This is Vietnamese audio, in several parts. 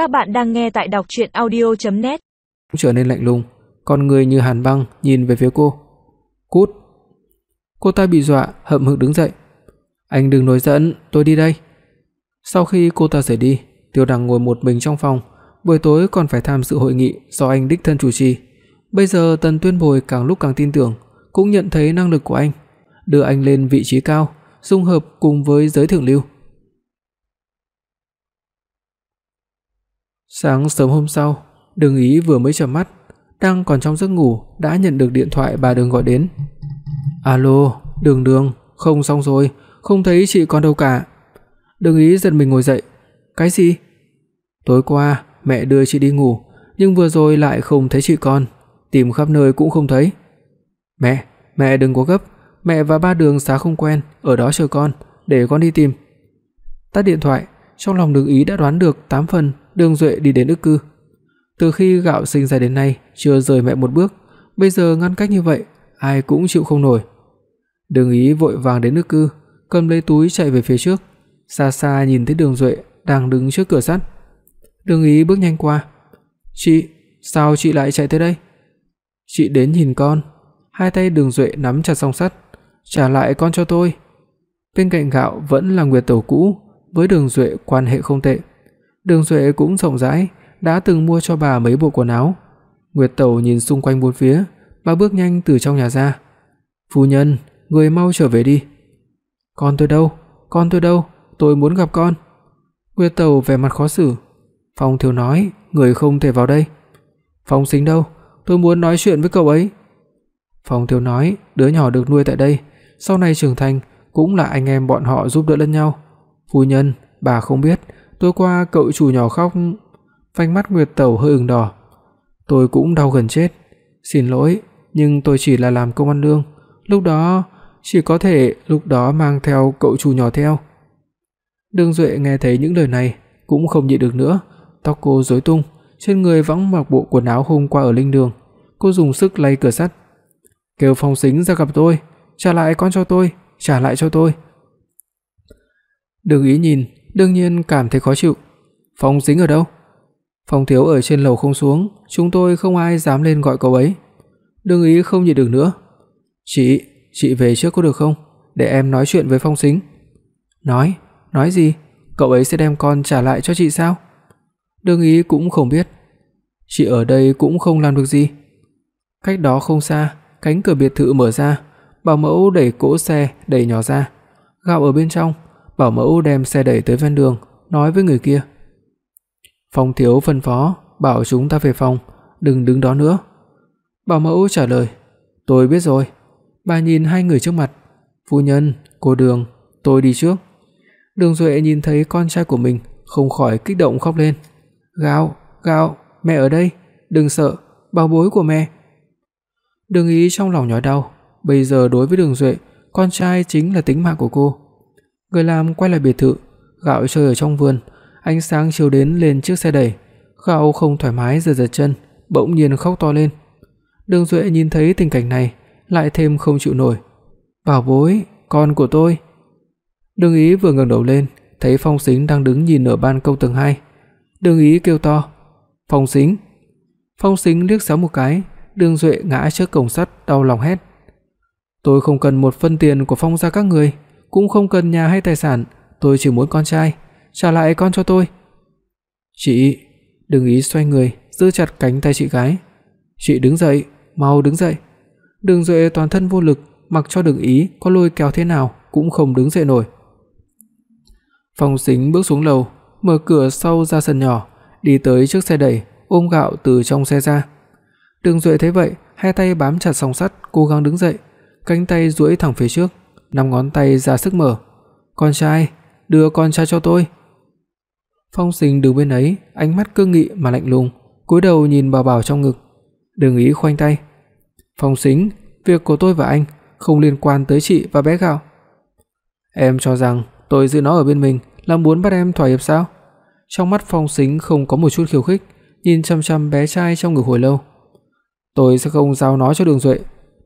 Các bạn đang nghe tại đọc audio net Trở nên lạnh lùng, con người như hàn băng nhìn về phía cô. "Cút." Cô ta bị dọa, hậm hực đứng dậy. "Anh đừng nói giận, tôi đi đây." Sau khi cô ta rời đi, Tiêu Đằng ngồi một mình trong phòng, buổi tối còn phải tham dự hội nghị do anh đích thân chủ trì. Bây giờ Tần Tuyên Bồi càng lúc càng tin tưởng, cũng nhận thấy năng lực của anh, đưa anh lên vị trí cao, dung hợp cùng với giới thượng lưu. Sáng sớm hôm sau, Đường Ý vừa mới chợp mắt, đang còn trong giấc ngủ đã nhận được điện thoại bà Đường gọi đến. "Alo, Đường Đường, không xong rồi, không thấy chị con đâu cả." Đường Ý giật mình ngồi dậy. "Cái gì?" "Tối qua mẹ đưa chị đi ngủ, nhưng vừa rồi lại không thấy chị con, tìm khắp nơi cũng không thấy." "Mẹ, mẹ đừng có gấp, mẹ và ba Đường xá không quen, ở đó chờ con, để con đi tìm." Tắt điện thoại, trong lòng Đường Ý đã đoán được 8 phần Đường Duệ đi đến ức cư. Từ khi gạo sinh ra đến nay chưa rời mẹ một bước, bây giờ ngăn cách như vậy, ai cũng chịu không nổi. Đường Ý vội vàng đến ức cư, cầm lấy túi chạy về phía trước, xa xa nhìn thấy Đường Duệ đang đứng trước cửa sắt. Đường Ý bước nhanh qua. "Chị, sao chị lại chạy tới đây?" "Chị đến nhìn con." Hai tay Đường Duệ nắm chặt song sắt, "Trả lại con cho tôi." Bên cạnh gạo vẫn là Nguyệt Tẩu cũ, với Đường Duệ quan hệ không tệ. Đường Duệ cũng rộng rãi, đã từng mua cho bà mấy bộ quần áo. Nguyệt Tẩu nhìn xung quanh bốn phía, bà bước nhanh từ trong nhà ra. "Phu nhân, người mau trở về đi." "Con tôi đâu? Con tôi đâu? Tôi muốn gặp con." Nguyệt Tẩu vẻ mặt khó xử. Phong Thiếu nói, "Người không thể vào đây." "Phong Sính đâu? Tôi muốn nói chuyện với cậu ấy." Phong Thiếu nói, "Đứa nhỏ được nuôi tại đây, sau này trưởng thành cũng là anh em bọn họ giúp đỡ lẫn nhau." "Phu nhân, bà không biết, Tối qua cậu chủ nhỏ khóc, phanh mắt Nguyệt Tẩu hơi ửng đỏ. Tôi cũng đau gần chết. Xin lỗi, nhưng tôi chỉ là làm công ăn lương, lúc đó chỉ có thể lúc đó mang theo cậu chủ nhỏ theo. Đường Duệ nghe thấy những lời này cũng không nhịn được nữa, tóc cô rối tung, trên người vẫn mặc bộ quần áo hôm qua ở linh đường. Cô dùng sức lay cửa sắt. "Kêu Phong Sính ra gặp tôi, trả lại con cho tôi, trả lại cho tôi." Đường Ý nhìn, đương nhiên cảm thấy khó chịu. Phong Dính ở đâu? Phong thiếu ở trên lầu không xuống, chúng tôi không ai dám lên gọi cậu ấy. Đương ý không nhịn được nữa. "Chị, chị về trước có được không? Để em nói chuyện với Phong Sính." "Nói, nói gì? Cậu ấy sẽ đem con trả lại cho chị sao?" Đương ý cũng không biết. "Chị ở đây cũng không làm được gì." Cách đó không xa, cánh cửa biệt thự mở ra, bảo mẫu đẩy cỗ xe đẩy nhỏ ra. Gạo ở bên trong, bảo mẫu đem xe đẩy tới ven đường, nói với người kia. Phong thiếu phân phó, bảo chúng ta về phòng, đừng đứng đó nữa. Bảo mẫu trả lời, tôi biết rồi. Bà nhìn hai người trước mặt, phu nhân, cô Đường, tôi đi trước. Đường Duệ nhìn thấy con trai của mình, không khỏi kích động khóc lên. "Gạo, Gạo, mẹ ở đây, đừng sợ, bảo bối của mẹ." Đường Ý trong lòng nhói đau, bây giờ đối với Đường Duệ, con trai chính là tính mạng của cô. Người làm quay lại biệt thự, gạo chơi ở trong vườn, ánh sáng chiếu đến lên chiếc xe đẩy. Gạo không thoải mái giật giật chân, bỗng nhiên khóc to lên. Đường Duệ nhìn thấy tình cảnh này, lại thêm không chịu nổi. "Bảo bối, con của tôi." Đường Ý vừa ngẩng đầu lên, thấy Phong Sính đang đứng nhìn ở ban công tầng 2. Đường Ý kêu to, "Phong Sính!" Phong Sính liếc xéo một cái, Đường Duệ ngã trước cổng sắt đau lòng hét, "Tôi không cần một phân tiền của Phong gia các người, cũng không cần nhà hay tài sản, tôi chỉ muốn con trai, trả lại con cho tôi." "Chị, đừng ý xoay người, giữ chặt cánh tay chị gái. "Chị đứng dậy, mau đứng dậy." Đường Duệ toàn thân vô lực, mặc cho Đường Ý có lôi kéo thế nào cũng không đứng dậy nổi. Phong Sính bước xuống lầu, mở cửa sau ra sân nhỏ, đi tới trước xe đẩy, ôm gạo từ trong xe ra. Đường Duệ thấy vậy, hai tay bám chặt song sắt, cố gắng đứng dậy, cánh tay duỗi thẳng phía trước, năm ngón tay ra sức mở. "Con trai, đưa con trai cho tôi." Phong Sính đứng bên ấy, ánh mắt cương nghị mà lạnh lùng, cúi đầu nhìn bà Bảo trong ngực. Đường Ý khoanh tay. "Phong Sính, việc của tôi và anh không liên quan tới chị và bé Gạo." "Em cho rằng tôi giữ nó ở bên mình là muốn bắt em thỏa hiệp sao?" Trong mắt Phong Sính không có một chút khiêu khích, nhìn chằm chằm bé trai trong ngực hồi lâu. "Tôi sẽ không giao nó cho Đường Duệ,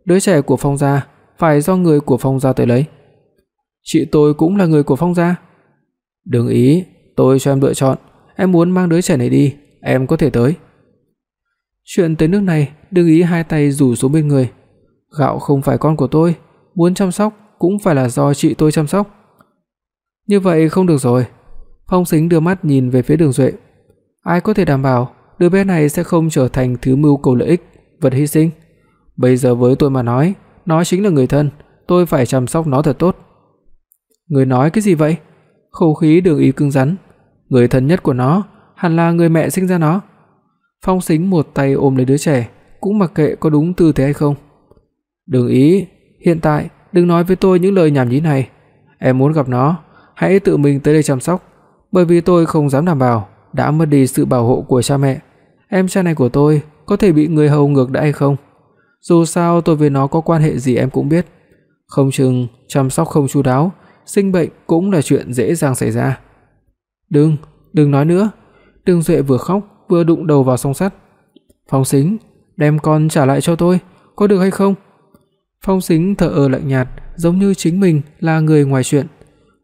đứa trẻ của Phong gia phải do người của Phong gia tới lấy." "Chị tôi cũng là người của Phong gia." "Đừng ý, tôi cho em lựa chọn, em muốn mang đứa trẻ này đi, em có thể tới." Chuyện tới nước này, Đừng Ý hai tay rủ xuống bên người. Gạo không phải con của tôi, muốn chăm sóc cũng phải là do chị tôi chăm sóc. Như vậy không được rồi. Phong Sính đưa mắt nhìn về phía Đường Duệ. Ai có thể đảm bảo đứa bé này sẽ không trở thành thứ mưu cầu lợi ích, vật hy sinh? Bây giờ với tôi mà nói, nó chính là người thân, tôi phải chăm sóc nó thật tốt. Người nói cái gì vậy? Khẩu khí Đường Ý cứng rắn. Người thân nhất của nó hẳn là người mẹ sinh ra nó. Phong Sính một tay ôm lấy đứa trẻ, cũng mặc kệ có đúng tư thế hay không. Đường ý, hiện tại đừng nói với tôi những lời nhảm nhí này. Em muốn gặp nó, hãy tự mình tới đây chăm sóc, bởi vì tôi không dám đảm bảo đã mất đi sự bảo hộ của cha mẹ, em trai này của tôi có thể bị người hầu ngược đãi hay không. Dù sao tôi với nó có quan hệ gì em cũng biết, không chừng chăm sóc không chu đáo, sinh bệnh cũng là chuyện dễ dàng xảy ra." "Đừng, đừng nói nữa." Đường Duệ vừa khóc vừa đụng đầu vào song sắt. "Phong Sính, đem con trả lại cho tôi, có được hay không?" Phong Sính thở ơ lạnh nhạt, giống như chính mình là người ngoài chuyện.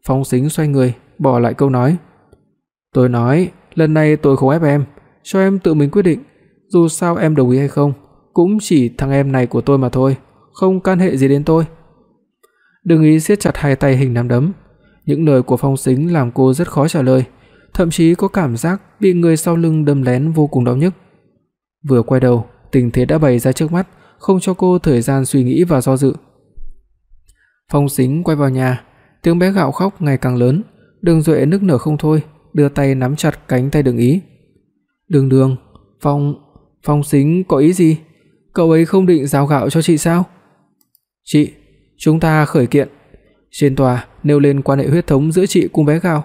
Phong Sính xoay người, bỏ lại câu nói. "Tôi nói, lần này tôi không ép em, cho em tự mình quyết định, dù sao em đồng ý hay không, cũng chỉ thằng em này của tôi mà thôi, không can hệ gì đến tôi." Đừng ý siết chặt hai tay hình nắm đấm. Những lời của Phong Sính làm cô rất khó trả lời thậm chí có cảm giác bị người sau lưng đâm lén vô cùng đau nhức. Vừa quay đầu, tình thế đã bày ra trước mắt, không cho cô thời gian suy nghĩ và do dự. Phong Sính quay vào nhà, tiếng bé gạo khóc ngày càng lớn, Đường Duệ nức nở không thôi, đưa tay nắm chặt cánh tay Đường Ý. "Đường Đường, Phong, Phong Sính có ý gì? Cậu ấy không định giao gạo cho chị sao?" "Chị, chúng ta khởi kiện." Trên tòa nêu lên quan hệ huyết thống giữa chị cùng bé gạo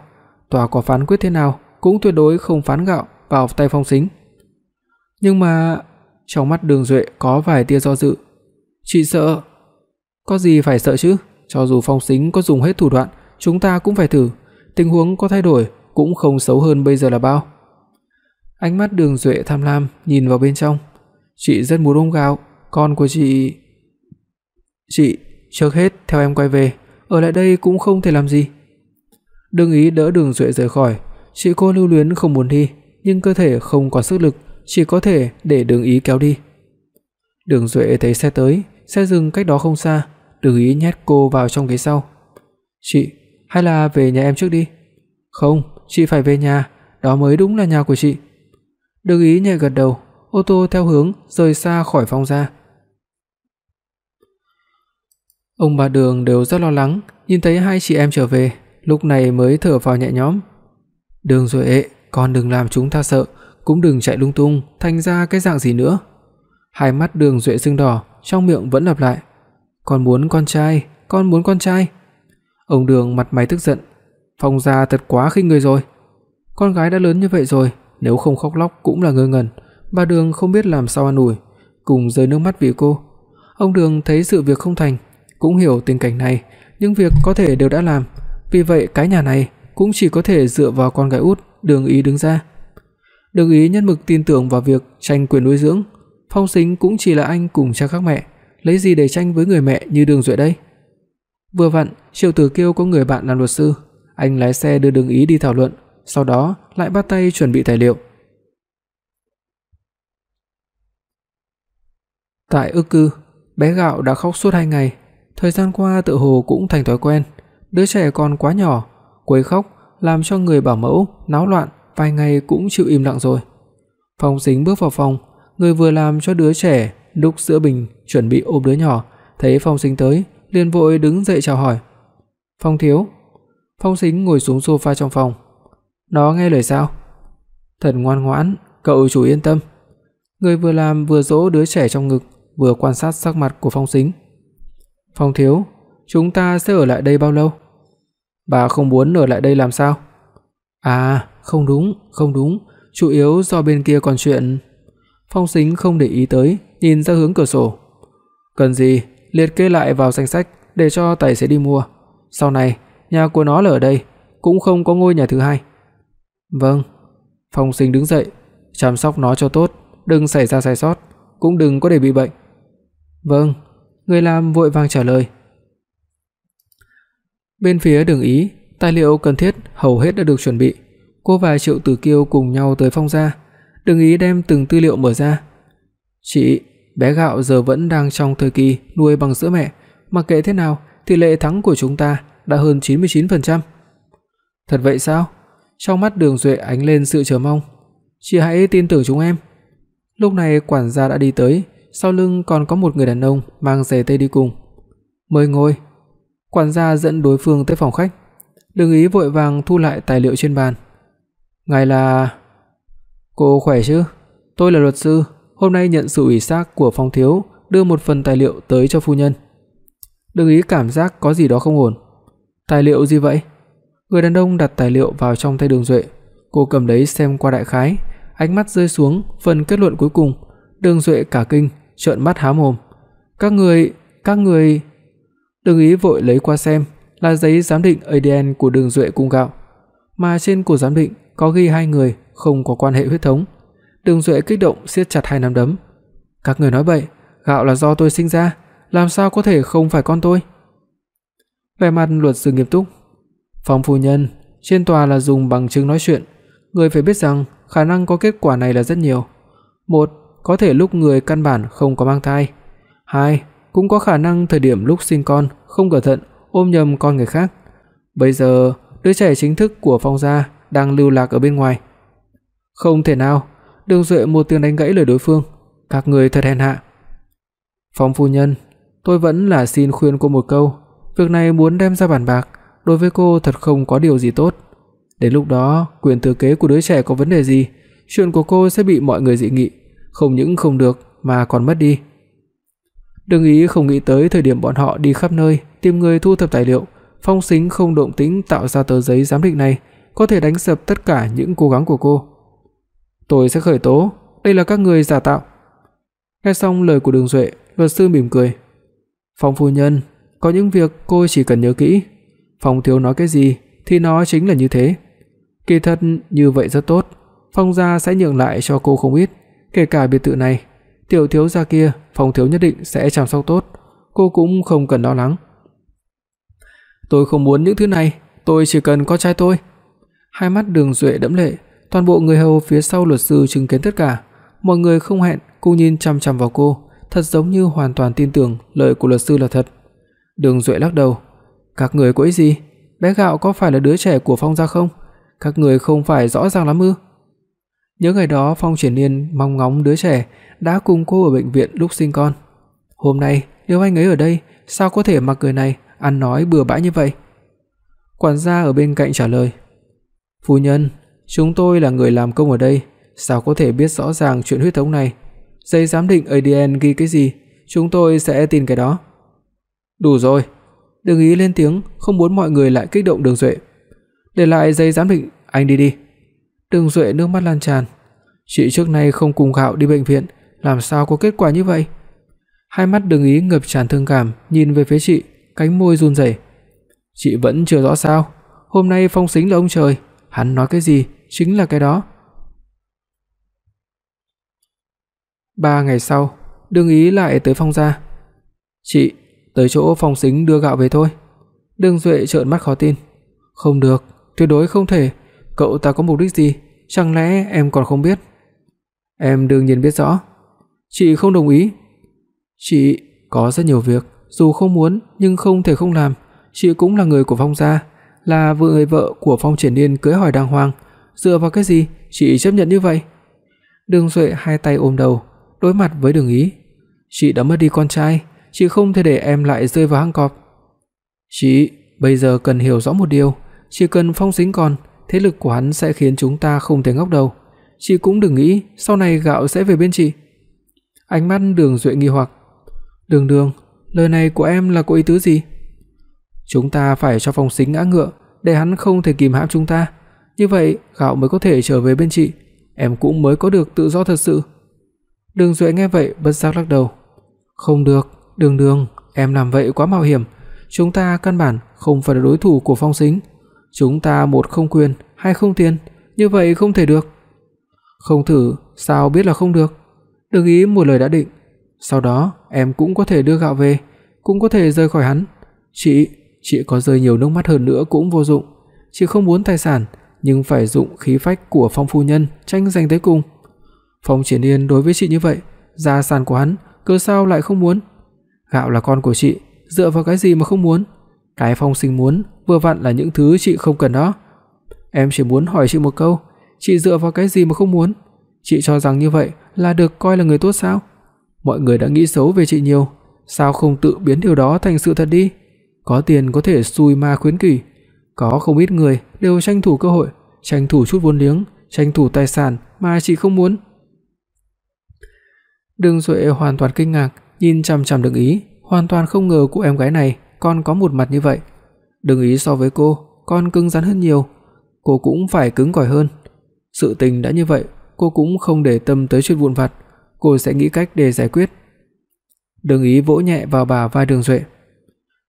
tòa có phán quyết thế nào cũng tuyệt đối không phán gạo vào tay Phong Sính. Nhưng mà trong mắt Đường Duệ có vài tia do dự. Chị sợ? Có gì phải sợ chứ? Cho dù Phong Sính có dùng hết thủ đoạn, chúng ta cũng phải thử, tình huống có thay đổi cũng không xấu hơn bây giờ là bao. Ánh mắt Đường Duệ tham lam nhìn vào bên trong. Chị rất muốn ôm gạo, con của chị Chị, trước hết theo em quay về, ở lại đây cũng không thể làm gì. Đương ý đỡ Đường Duệ rời khỏi, chị cô lưu luyến không muốn đi, nhưng cơ thể không còn sức lực, chỉ có thể để Đường ý kéo đi. Đường Duệ thấy xe tới, xe dừng cách đó không xa, Đường ý nhét cô vào trong ghế sau. "Chị, hay là về nhà em trước đi?" "Không, chị phải về nhà, đó mới đúng là nhà của chị." Đường ý nhẹ gật đầu, ô tô theo hướng rời xa khỏi phòng ra. Ông bà Đường đều rất lo lắng, nhìn thấy hai chị em trở về, lúc này mới thở phào nhẹ nhõm. "Đường rồi ệ, con đừng làm chúng ta sợ, cũng đừng chạy lung tung thành ra cái dạng gì nữa." Hai mắt Đường Duệ sưng đỏ, trong miệng vẫn lặp lại, "Con muốn con trai, con muốn con trai." Ông Đường mặt mày tức giận, "Phong gia thật quá khinh người rồi. Con gái đã lớn như vậy rồi, nếu không khóc lóc cũng là ngơ ngẩn." Bà Đường không biết làm sao an ủi, cùng rơi nước mắt vì cô. Ông Đường thấy sự việc không thành, cũng hiểu tình cảnh này, nhưng việc có thể đều đã làm, vì vậy cái nhà này cũng chỉ có thể dựa vào con gái út Đường Ý đứng ra. Đường Ý nhân mực tin tưởng vào việc tranh quyền nuôi dưỡng, Phong Sính cũng chỉ là anh cùng cha khác mẹ, lấy gì để tranh với người mẹ như Đường Duệ đây? Vừa vặn, Triệu Tử Kiêu có người bạn làm luật sư, anh lái xe đưa Đường Ý đi thảo luận, sau đó lại bắt tay chuẩn bị tài liệu. Tại ức cư, bé gạo đã khóc suốt 2 ngày, thời gian qua tự hồ cũng thành thói quen, Đứa trẻ còn quá nhỏ, quấy khóc làm cho người bảo mẫu náo loạn, vài ngày cũng chịu im lặng rồi. Phong Sính bước vào phòng, người vừa làm cho đứa trẻ đúc sữa bình chuẩn bị ôm đứa nhỏ, thấy Phong Sính tới, liền vội đứng dậy chào hỏi. "Phong thiếu." Phong Sính ngồi xuống sofa trong phòng. "Nó nghe lời sao?" "Thật ngoan ngoãn, cậu chủ yên tâm." Người vừa làm vừa dỗ đứa trẻ trong ngực, vừa quan sát sắc mặt của Phong Sính. "Phong thiếu, chúng ta sẽ ở lại đây bao lâu?" Bà không muốn ở lại đây làm sao? À, không đúng, không đúng, chủ yếu do bên kia còn chuyện. Phong Sính không để ý tới, nhìn ra hướng cửa sổ. Cần gì, liệt kê lại vào danh sách để cho tài xế đi mua. Sau này, nhà của nó là ở đây, cũng không có ngôi nhà thứ hai. Vâng. Phong Sính đứng dậy, chăm sóc nó cho tốt, đừng xảy ra sai sót, cũng đừng có để bị bệnh. Vâng, người làm vội vàng trả lời. Bên phía Đường Ý, tài liệu cần thiết hầu hết đã được chuẩn bị. Cô và Triệu Tử Kiêu cùng nhau tới Phong gia, đường ý đem từng tư liệu mở ra. "Chị, bé gạo giờ vẫn đang trong thời kỳ nuôi bằng sữa mẹ, mặc kệ thế nào, tỷ lệ thắng của chúng ta đã hơn 99%." "Thật vậy sao?" Trong mắt Đường Duệ ánh lên sự chờ mong. "Chị hãy tin tưởng chúng em." Lúc này quản gia đã đi tới, sau lưng còn có một người đàn ông mang giày tây đi cùng. "Mời ngồi." Quản gia dẫn đối phương tới phòng khách. Đường Ý vội vàng thu lại tài liệu trên bàn. "Ngài là Cô khỏe chứ? Tôi là luật sư, hôm nay nhận sự ủy thác của Phong thiếu, đưa một phần tài liệu tới cho phu nhân." Đường Ý cảm giác có gì đó không ổn. "Tài liệu gì vậy?" Người đàn ông đặt tài liệu vào trong tay Đường Duệ, cô cầm lấy xem qua đại khái, ánh mắt rơi xuống phần kết luận cuối cùng, Đường Duệ cả kinh, trợn mắt há mồm. "Các người, các người..." Đường Ý vội lấy qua xem, là giấy giám định ADN của Đường Duệ cùng gạo, mà trên của giám định có ghi hai người không có quan hệ huyết thống. Đường Duệ kích động siết chặt hai nắm đấm. "Các người nói bậy, gạo là do tôi sinh ra, làm sao có thể không phải con tôi?" Vẻ mặt luật sư nghiêm túc. phòng phu nhân, trên tòa là dùng bằng chứng nói chuyện, người phải biết rằng khả năng có kết quả này là rất nhiều. Một, có thể lúc người căn bản không có mang thai. Hai, cũng có khả năng thời điểm lúc sinh con không cẩn thận ôm nhầm con người khác. Bây giờ, đứa trẻ chính thức của Phong gia đang lưu lạc ở bên ngoài. Không thể nào, Đường Duệ một tiếng đánh gãy lời đối phương, các người thật hèn hạ. Phong phu nhân, tôi vẫn là xin khuyên cô một câu, việc này muốn đem ra bàn bạc, đối với cô thật không có điều gì tốt. Đến lúc đó, quyền thừa kế của đứa trẻ có vấn đề gì, chuyện của cô sẽ bị mọi người dị nghị, không những không được mà còn mất đi. Đừng ý không nghĩ tới thời điểm bọn họ đi khắp nơi tìm người thu thập tài liệu, Phong Sính không động tĩnh tạo ra tờ giấy giám định này, có thể đánh sập tất cả những cố gắng của cô. Tôi sẽ khởi tố, đây là các người giả tạo. Nghe xong lời của Đường Duệ, luật sư mỉm cười. Phong phu nhân, có những việc cô chỉ cần nhớ kỹ, Phong thiếu nói cái gì thì nó chính là như thế. Kỳ thật như vậy rất tốt, Phong gia sẽ nhượng lại cho cô không ít, kể cả biệt thự này tiểu thiếu gia kia, Phong thiếu nhất định sẽ chăm sóc tốt, cô cũng không cần lo lắng. Tôi không muốn những thứ này, tôi chỉ cần có trai tôi. Hai mắt Đường Duệ đẫm lệ, toàn bộ người hầu phía sau luật sư chứng kiến tất cả, mọi người không hẹn cùng nhìn chằm chằm vào cô, thật giống như hoàn toàn tin tưởng lời của luật sư là thật. Đường Duệ lắc đầu, các người có ý gì? Bé gạo có phải là đứa trẻ của Phong gia không? Các người không phải rõ ràng lắm ư? Nhớ ngày đó Phong Triển Nhiên mong ngóng đứa trẻ đã cùng cô ở bệnh viện lúc sinh con. Hôm nay nếu anh ấy ở đây, sao có thể mặc người này ăn nói bừa bãi như vậy? Quản gia ở bên cạnh trả lời: "Phu nhân, chúng tôi là người làm công ở đây, sao có thể biết rõ ràng chuyện huyết thống này? Giấy giám định ADN ghi cái gì, chúng tôi sẽ tin cái đó." "Đủ rồi." Đừng ý lên tiếng, không muốn mọi người lại kích động Đường Duệ. "Để lại giấy giám định, anh đi đi." Đường Duệ nước mắt lan tràn. Chị trước nay không cùng Gạo đi bệnh viện, làm sao có kết quả như vậy? Hai mắt Đường Ý ngập tràn thương cảm, nhìn về phía chị, cánh môi run rẩy. Chị vẫn chưa rõ sao? Hôm nay Phong Sính là ông trời, hắn nói cái gì chính là cái đó. Ba ngày sau, Đường Ý lại tới Phong gia. "Chị, tới chỗ Phong Sính đưa gạo về thôi." Đường Duệ trợn mắt khó tin. "Không được, tuyệt đối không thể, cậu ta có mục đích gì, chẳng lẽ em còn không biết?" "Em đương nhiên biết rõ." "Chị không đồng ý." "Chị có rất nhiều việc, dù không muốn nhưng không thể không làm, chị cũng là người của Phong gia, là vợ người vợ của Phong Triển Nhiên cưới hỏi đàng hoàng, dựa vào cái gì chị chấp nhận như vậy?" Đường Duệ hai tay ôm đầu, đối mặt với Đường Ý. "Chị đã mất đi con trai, chị không thể để em lại rơi vào hang cọp." "Chị bây giờ cần hiểu rõ một điều, chỉ cần Phong Sính còn, thế lực của hắn sẽ khiến chúng ta không thể ngóc đầu. Chị cũng đừng nghĩ sau này gạo sẽ về bên chị." Ánh mắt Đường Duệ nghi hoặc. "Đường Đường, lời này của em là có ý tứ gì?" "Chúng ta phải cho Phong Sính ngã ngựa, để hắn không thể kìm hãm chúng ta, như vậy gạo mới có thể trở về bên chị, em cũng mới có được tự do thật sự." Đường Duệ nghe vậy bất giác lắc đầu. "Không được, Đường Đường, em làm vậy quá mạo hiểm, chúng ta căn bản không phải là đối thủ của Phong Sính. Chúng ta một không quyền, hai không tiền, như vậy không thể được." "Không thử, sao biết là không được?" Đừng ý một lời đã định, sau đó em cũng có thể đưa gạo về, cũng có thể rời khỏi hắn. Chị, chị có rơi nhiều nước mắt hơn nữa cũng vô dụng, chị không muốn tài sản, nhưng phải dụng khí phách của Phong phu nhân tranh giành tới cùng. Phong Triển Nhiên đối với chị như vậy, gia sản của hắn, cơ sao lại không muốn? Gạo là con của chị, dựa vào cái gì mà không muốn? Cái Phong Sinh muốn vừa vặn là những thứ chị không cần đó. Em chỉ muốn hỏi chị một câu, chị dựa vào cái gì mà không muốn? Chị cho rằng như vậy là được coi là người tốt sao? Mọi người đã nghĩ xấu về chị nhiều, sao không tự biến điều đó thành sự thật đi? Có tiền có thể xui ma khuyến kỳ có không ít người đều tranh thủ cơ hội, tranh thủ chút vốn liếng, tranh thủ tài sản mà chị không muốn. Đường Duệ hoàn toàn kinh ngạc, nhìn chằm chằm Đường Ý, hoàn toàn không ngờ cô em gái này con có một mặt như vậy. Đường Ý so với cô con cứng rắn hơn nhiều, cô cũng phải cứng cỏi hơn. Sự tình đã như vậy, cô cũng không để tâm tới chuyện vụn vặt, cô sẽ nghĩ cách để giải quyết. Đường Ý vỗ nhẹ vào bả vai Đường Duệ.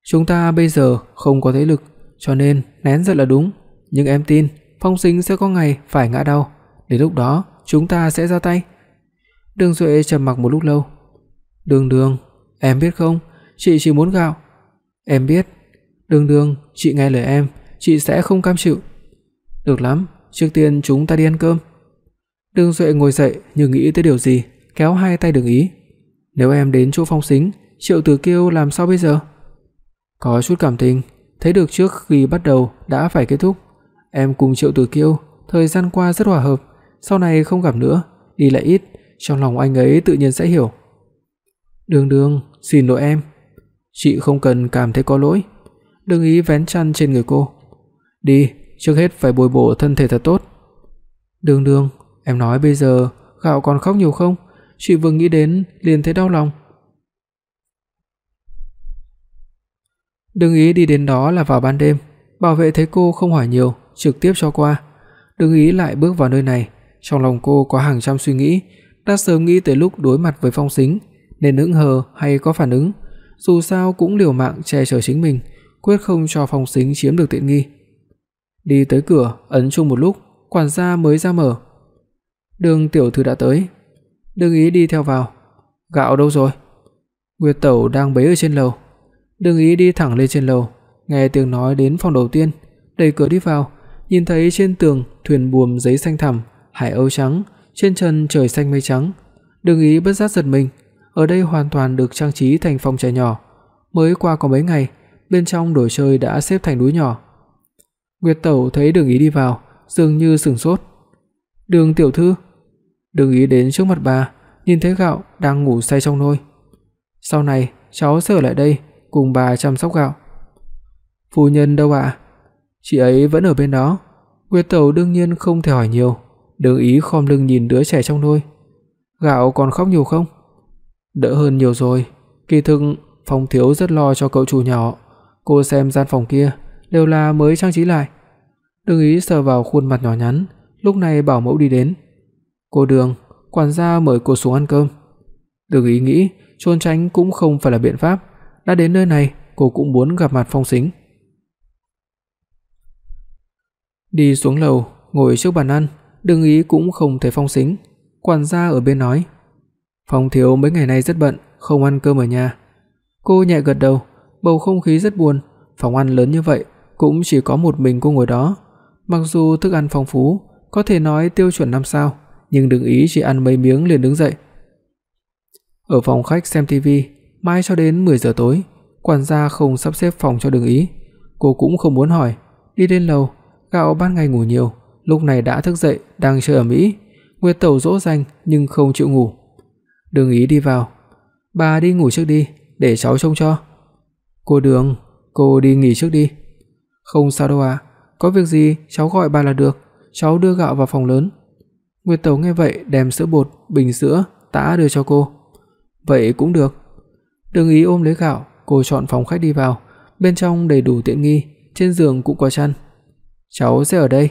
Chúng ta bây giờ không có thế lực, cho nên nén giận là đúng, nhưng em tin Phong Sính sẽ có ngày phải ngã đau, đến lúc đó chúng ta sẽ ra tay. Đường Duệ trầm mặc một lúc lâu. "Đường Đường, em biết không, chị chỉ muốn gạo." "Em biết." "Đường Đường, chị nghe lời em, chị sẽ không cam chịu." "Được lắm, trước tiên chúng ta đi ăn cơm." Đường Duệ ngồi dậy như nghĩ tới điều gì, kéo hai tay Đường Ý. "Nếu em đến chỗ Phong Sính, Triệu Tử Kiêu làm sao bây giờ?" "Có chút cảm tình, thấy được trước khi bắt đầu đã phải kết thúc. Em cùng Triệu Tử Kiêu thời gian qua rất hòa hợp, sau này không gặp nữa, đi lại ít, trong lòng anh ấy tự nhiên sẽ hiểu. Đường Đường, xin lỗi em. Chị không cần cảm thấy có lỗi. Đừng ý vén chăn trên người cô. Đi, trước hết phải bồi bổ thân thể thật tốt. Đường Đường, em nói bây giờ gạo còn khóc nhiều không? Chị vừa nghĩ đến liền thấy đau lòng. Đừng ý đi đến đó là vào ban đêm, bảo vệ thấy cô không hỏi nhiều, trực tiếp cho qua. Đừng ý lại bước vào nơi này, trong lòng cô có hàng trăm suy nghĩ, đã sớm nghĩ tới lúc đối mặt với Phong Sính nên hững hờ hay có phản ứng, dù sao cũng liều mạng che chở chính mình, quyết không cho Phong Sính chiếm được tiện nghi. Đi tới cửa, ấn chung một lúc, quản gia mới ra mở. Đường tiểu thư đã tới. Đừng ý đi theo vào. Gạo đâu rồi? Nguyệt Tẩu đang bế ở trên lầu. Đừng ý đi thẳng lên trên lầu, nghe tiếng nói đến phòng đầu tiên, đẩy cửa đi vào, nhìn thấy trên tường thuyền buồm giấy xanh thẳm, hải âu trắng, trên trần trời xanh mây trắng. Đừng ý bất giác giật mình, ở đây hoàn toàn được trang trí thành phòng trẻ nhỏ, mới qua có mấy ngày, bên trong đồ chơi đã xếp thành núi nhỏ. Nguyệt Tẩu thấy Đường Ý đi vào, dường như sững sốt. "Đường tiểu thư?" Đường Ý đến trước mặt bà, nhìn thấy gạo đang ngủ say trong nôi. "Sau này cháu sẽ ở lại đây cùng bà chăm sóc gạo." "Phu nhân đâu ạ?" "Chị ấy vẫn ở bên đó." Nguyệt Tẩu đương nhiên không thể hỏi nhiều, Đường Ý khom lưng nhìn đứa trẻ trong nôi. "Gạo còn khóc nhiều không?" "Đỡ hơn nhiều rồi, kỳ thực Phong thiếu rất lo cho cậu chủ nhỏ, cô xem gian phòng kia đều là mới trang trí lại." Đường Ý sờ vào khuôn mặt nhỏ nhắn, lúc này bảo mẫu đi đến. "Cô Đường, quản gia mời cô xuống ăn cơm." Đường Ý nghĩ, trốn tránh cũng không phải là biện pháp, đã đến nơi này, cô cũng muốn gặp mặt Phong Sính. Đi xuống lầu, ngồi trước bàn ăn, Đừng ý cũng không thấy Phong Sính, quản gia ở bên nói: "Phong thiếu mấy ngày nay rất bận, không ăn cơm ở nhà." Cô nhẹ gật đầu, bầu không khí rất buồn, phòng ăn lớn như vậy cũng chỉ có một mình cô ngồi đó. Mặc dù thức ăn phong phú, có thể nói tiêu chuẩn năm sao, nhưng đừng ý chỉ ăn mấy miếng liền đứng dậy. Ở phòng khách xem tivi, mãi cho đến 10 giờ tối, quản gia không sắp xếp phòng cho Đường Ý, cô cũng không muốn hỏi, đi lên lầu, gạo ban ngày ngủ nhiều, lúc này đã thức dậy, đang chơi ở Mỹ. Nguyệt Tẩu dỗ dành nhưng không chịu ngủ. Đường Ý đi vào, "Bà đi ngủ trước đi, để cháu trông cho." "Cô Đường, cô đi nghỉ trước đi." "Không sao đâu ạ, có việc gì cháu gọi bà là được, cháu đưa gạo vào phòng lớn." Nguyệt Tẩu nghe vậy đem sữa bột, bình sữa, tã đưa cho cô. "Vậy cũng được." Đường Ý ôm lấy gạo, cô chọn phòng khách đi vào, bên trong đầy đủ tiện nghi, trên giường cũng có chăn. "Cháu sẽ ở đây."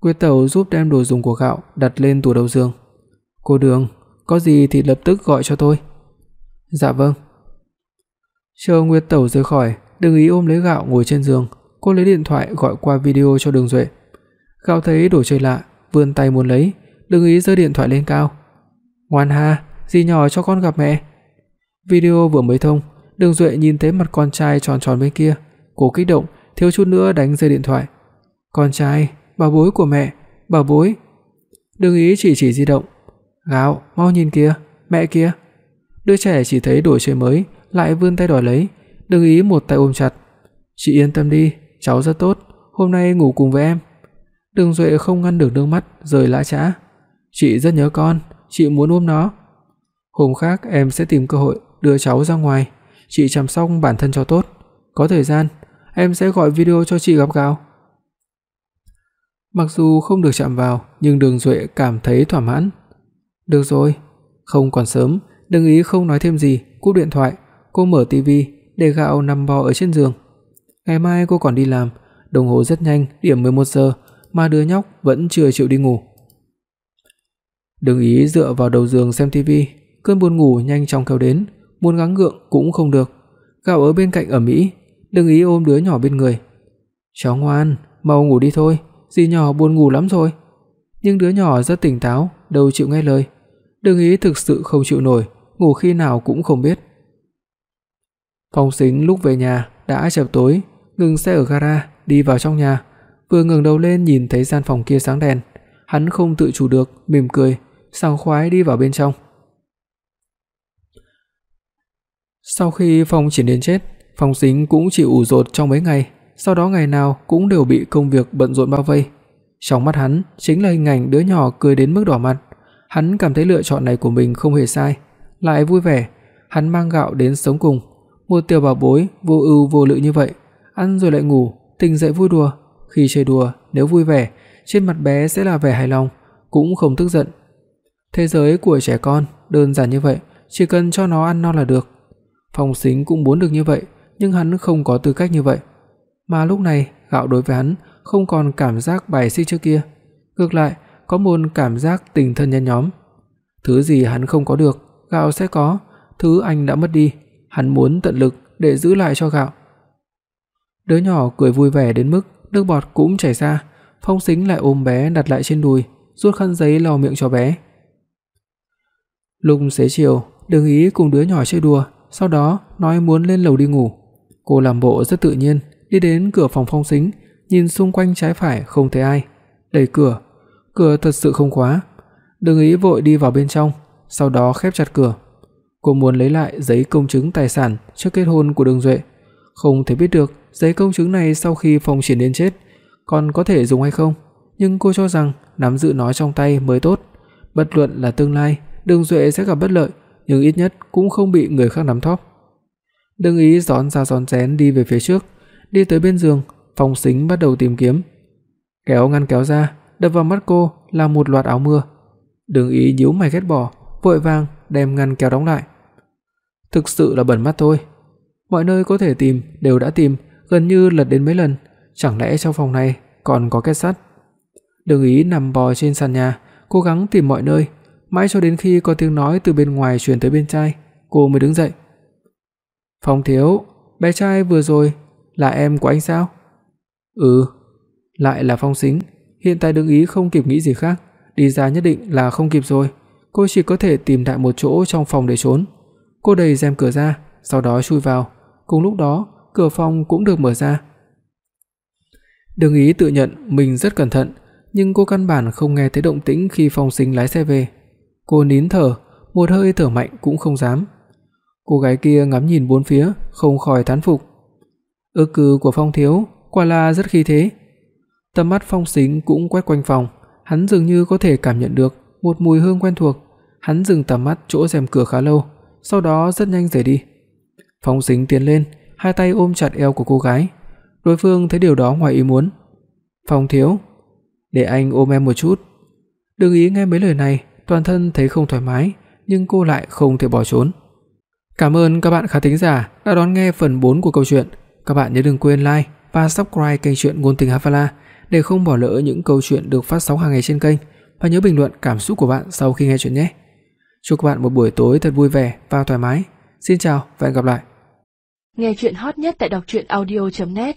Nguyệt Tẩu giúp đem đồ dùng của gạo đặt lên tủ đầu giường. "Cô Đường, có gì thì lập tức gọi cho tôi." "Dạ vâng." Chờ Nguyệt Tẩu rời khỏi, Đường Ý ôm lấy gạo ngồi trên giường, cô lấy điện thoại gọi qua video cho Đường Duệ. Gạo thấy đồ chơi lạ, vươn tay muốn lấy, Đường Ý giơ điện thoại lên cao. "Ngoan ha, dì nhỏ cho con gặp mẹ." Video vừa mới thông, Đường Duệ nhìn thấy mặt con trai tròn tròn bên kia, cô kích động, thiếu chút nữa đánh rơi điện thoại. "Con trai, bảo bối của mẹ, bảo bối." Đường ý chỉ chỉ di động. "Gạo, mau nhìn kìa, mẹ kìa." Đứa trẻ chỉ thấy đồ chơi mới, lại vươn tay đòi lấy, đừng ý một tay ôm chặt. "Chị yên tâm đi, cháu rất tốt, hôm nay ngủ cùng với em." Đường Duệ không ngăn được nước mắt rơi lã chã. "Chị rất nhớ con, chị muốn ôm nó. Hôm khác em sẽ tìm cơ hội đưa cháu ra ngoài, chị chăm sóc bản thân cho tốt, có thời gian em sẽ gọi video cho chị gặp gạo." Mặc dù không được chạm vào, nhưng Đường Duệ cảm thấy thỏa mãn. "Được rồi, không còn sớm, đừng ý không nói thêm gì, cúp điện thoại, cô mở tivi để gạo nằm bò ở trên giường. Ngày mai cô còn đi làm, đồng hồ rất nhanh, điểm 11 giờ mà đứa nhóc vẫn chưa chịu đi ngủ. Đừng ý dựa vào đầu giường xem tivi, cơn buồn ngủ nhanh chóng kéo đến, muốn gắng gượng cũng không được. Gạo ở bên cạnh ở Mỹ, đừng ý ôm đứa nhỏ bên người. "Cháu ngoan, mau ngủ đi thôi, dì nhỏ buồn ngủ lắm rồi." Nhưng đứa nhỏ rất tỉnh táo, đâu chịu nghe lời. Đừng ý thực sự không chịu nổi, ngủ khi nào cũng không biết. Phong Sính lúc về nhà đã chập tối, ngừng xe ở gara, đi vào trong nhà, vừa ngẩng đầu lên nhìn thấy gian phòng kia sáng đèn, hắn không tự chủ được mỉm cười, sảng khoái đi vào bên trong. Sau khi Phong Triển đến chết, Phong Sính cũng chịu ủ rột trong mấy ngày, sau đó ngày nào cũng đều bị công việc bận rộn bao vây. Trong mắt hắn chính là hình ảnh đứa nhỏ cười đến mức đỏ mặt. Hắn cảm thấy lựa chọn này của mình không hề sai, lại vui vẻ, hắn mang gạo đến sống cùng, một tiểu bảo bối vô ưu vô lự như vậy, ăn rồi lại ngủ, tỉnh dậy vui đùa, khi chơi đùa nếu vui vẻ, trên mặt bé sẽ là vẻ hài lòng, cũng không tức giận. Thế giới của trẻ con đơn giản như vậy, chỉ cần cho nó ăn no là được. Phong Sính cũng muốn được như vậy, nhưng hắn không có tư cách như vậy. Mà lúc này, gạo đối với hắn không còn cảm giác bài xích trước kia, ngược lại, có một cảm giác tình thân nhân nhóm. Thứ gì hắn không có được, gạo sẽ có, thứ anh đã mất đi, hắn muốn tận lực để giữ lại cho gạo. Đứa nhỏ cười vui vẻ đến mức nước bọt cũng chảy ra, Phong Sính lại ôm bé đặt lại trên đùi, rút khăn giấy lau miệng cho bé. Lúc xế chiều, Đường Ý cùng đứa nhỏ chơi đùa, sau đó nói muốn lên lầu đi ngủ. Cô làm bộ rất tự nhiên, đi đến cửa phòng Phong Sính, nhìn xung quanh trái phải không thấy ai, đẩy cửa. Cửa thật sự không khóa. Đường Ý vội đi vào bên trong, sau đó khép chặt cửa. Cô muốn lấy lại giấy công chứng tài sản trước kết hôn của Đường Duệ, không thể biết được giấy công chứng này sau khi Phong Triển đến chết còn có thể dùng hay không, nhưng cô cho rằng nắm giữ nó trong tay mới tốt, bất luận là tương lai Đường Duệ sẽ gặp bất lợi, nhưng ít nhất cũng không bị người khác nắm thóp. Đừng ý gión ra gión rén đi về phía trước, đi tới bên giường, Phong Sính bắt đầu tìm kiếm. Kéo ngăn kéo ra, đập vào mắt cô là một loạt áo mưa. Đừng ý nhíu mày ghét bỏ, vội vàng đem ngăn kéo đóng lại. Thực sự là bẩn mắt thôi. Mọi nơi có thể tìm đều đã tìm, gần như lật đến mấy lần, chẳng lẽ trong phòng này còn có két sắt? Đừng ý nằm bò trên sàn nhà, cố gắng tìm mọi nơi, mãi cho đến khi có tiếng nói từ bên ngoài truyền tới bên trai, cô mới đứng dậy. "Phong thiếu, bé trai vừa rồi là em của anh sao?" "Ừ." Lại là Phong Sính, hiện tại Đừng ý không kịp nghĩ gì khác, đi ra nhất định là không kịp rồi, cô chỉ có thể tìm đại một chỗ trong phòng để trốn. Cô đẩy rèm cửa ra, sau đó chui vào, cùng lúc đó, cửa phòng cũng được mở ra. Đừng ý tự nhận mình rất cẩn thận, nhưng cô căn bản không nghe thấy động tĩnh khi Phong Sính lái xe về. Cô nín thở, một hơi thở mạnh cũng không dám. Cô gái kia ngắm nhìn bốn phía, không khỏi thán phục. Ước cư của Phong thiếu quả là rất khí thế. Tầm mắt Phong Sính cũng quét quanh phòng, hắn dường như có thể cảm nhận được một mùi hương quen thuộc. Hắn dừng tầm mắt chỗ rèm cửa khá lâu, sau đó rất nhanh rời đi. Phong Sính tiến lên, hai tay ôm chặt eo của cô gái. Đối phương thấy điều đó ngoài ý muốn. "Phong thiếu, để anh ôm em một chút." Đừng ý nghe mấy lời này, toàn thân thấy không thoải mái, nhưng cô lại không thể bỏ trốn. Cảm ơn các bạn khán thính giả đã đón nghe phần 4 của câu chuyện. Các bạn nhớ đừng quên like và subscribe kênh truyện ngôn tình Hafala để không bỏ lỡ những câu chuyện được phát sóng hàng ngày trên kênh và nhớ bình luận cảm xúc của bạn sau khi nghe chuyện nhé. Chúc các bạn một buổi tối thật vui vẻ và thoải mái. Xin chào và hẹn gặp lại. Nghe truyện hot nhất tại đọc audio net